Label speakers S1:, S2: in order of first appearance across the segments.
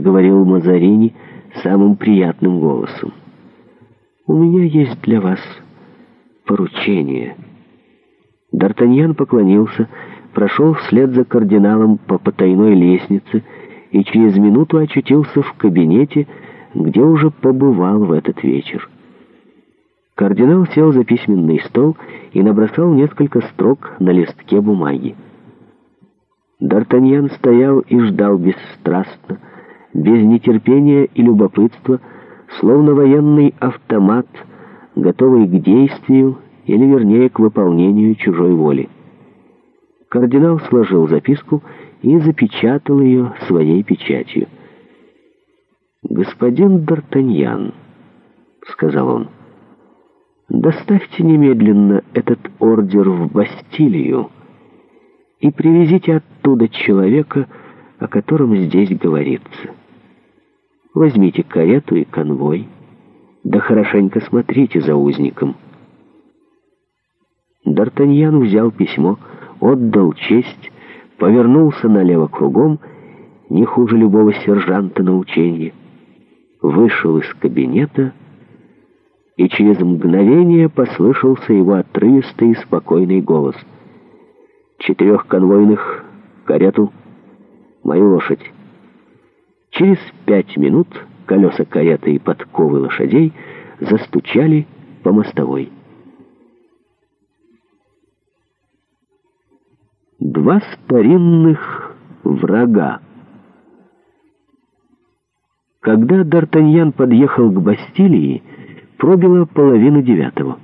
S1: проговорил Мазарини самым приятным голосом. «У меня есть для вас поручение». Д'Артаньян поклонился, прошел вслед за кардиналом по потайной лестнице и через минуту очутился в кабинете, где уже побывал в этот вечер. Кардинал сел за письменный стол и набросал несколько строк на листке бумаги. Д'Артаньян стоял и ждал бесстрастно, без нетерпения и любопытства, словно военный автомат, готовый к действию или, вернее, к выполнению чужой воли. Кардинал сложил записку и запечатал ее своей печатью. «Господин Д'Артаньян», — сказал он, — «доставьте немедленно этот ордер в Бастилию и привезите оттуда человека, о котором здесь говорится». Возьмите карету и конвой. Да хорошенько смотрите за узником. Д'Артаньян взял письмо, отдал честь, повернулся налево кругом, не хуже любого сержанта на ученье, вышел из кабинета и через мгновение послышался его отрывистый и спокойный голос. «Четырех конвойных, карету, мою лошадь». Через пять минут колеса кареты и подковы лошадей застучали по мостовой. Два старинных врага. Когда Д'Артаньян подъехал к Бастилии, пробило половину девятого.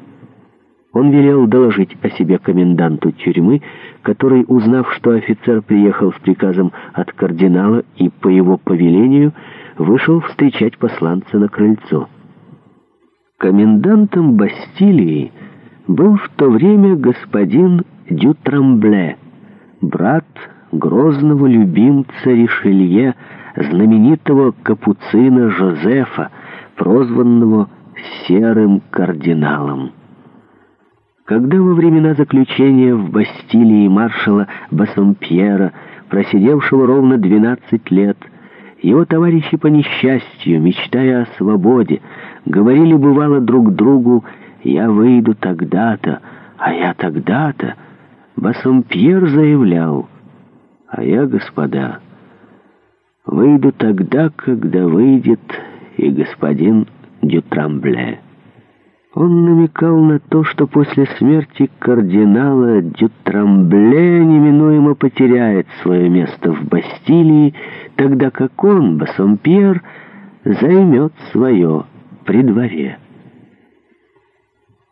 S1: Он велел доложить о себе коменданту тюрьмы, который, узнав, что офицер приехал с приказом от кардинала и по его повелению, вышел встречать посланца на крыльцо. Комендантом Бастилии был в то время господин Дютрамбле, брат грозного любимца Ришелье, знаменитого капуцина Жозефа, прозванного «серым кардиналом». Когда во времена заключения в Бастилии маршала Бассомпьера, просидевшего ровно 12 лет, его товарищи по несчастью, мечтая о свободе, говорили бывало друг другу «я выйду тогда-то, а я тогда-то», Бассомпьер заявлял «а я, господа, выйду тогда, когда выйдет и господин Дютрамбле». Он намекал на то, что после смерти кардинала Дютрамбле неминуемо потеряет свое место в Бастилии, тогда как он, Бассомпьер, займет свое при дворе.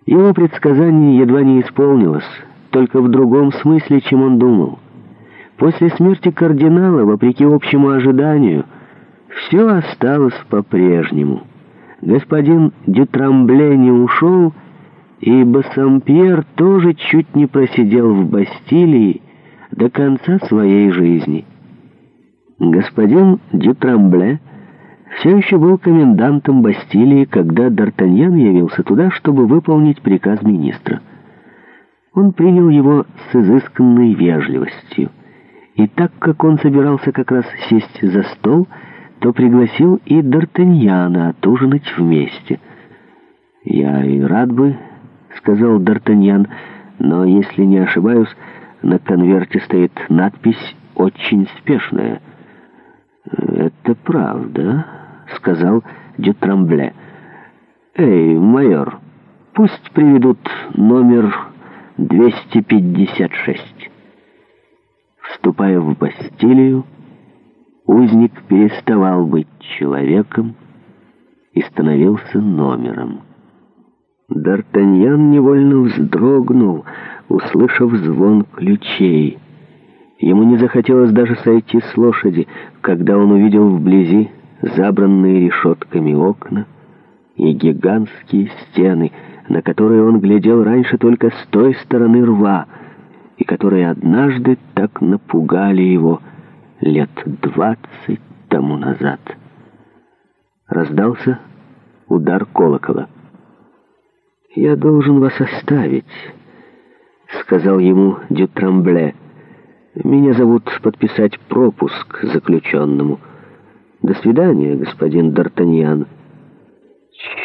S1: Его предсказание едва не исполнилось, только в другом смысле, чем он думал. После смерти кардинала, вопреки общему ожиданию, все осталось по-прежнему — Господин Дютрамбле не ушел, и Бассампьер тоже чуть не просидел в Бастилии до конца своей жизни. Господин Дютрамбле все еще был комендантом Бастилии, когда Д'Артаньян явился туда, чтобы выполнить приказ министра. Он принял его с изысканной вежливостью, и так как он собирался как раз сесть за стол, то пригласил и Д'Артаньяна отужинать вместе. «Я и рад бы», — сказал Д'Артаньян, — «но, если не ошибаюсь, на конверте стоит надпись «Очень спешная». «Это правда», — сказал Дютрамбле. «Эй, майор, пусть приведут номер 256». Вступая в Бастилию, узник переставал быть человеком и становился номером. Д'Артаньян невольно вздрогнул, услышав звон ключей. Ему не захотелось даже сойти с лошади, когда он увидел вблизи забранные решетками окна и гигантские стены, на которые он глядел раньше только с той стороны рва, и которые однажды так напугали его, — лет двадцать тому назад. Раздался удар колокола. «Я должен вас оставить», — сказал ему дю Трамбле «Меня зовут подписать пропуск заключенному. До свидания, господин Д'Артаньян».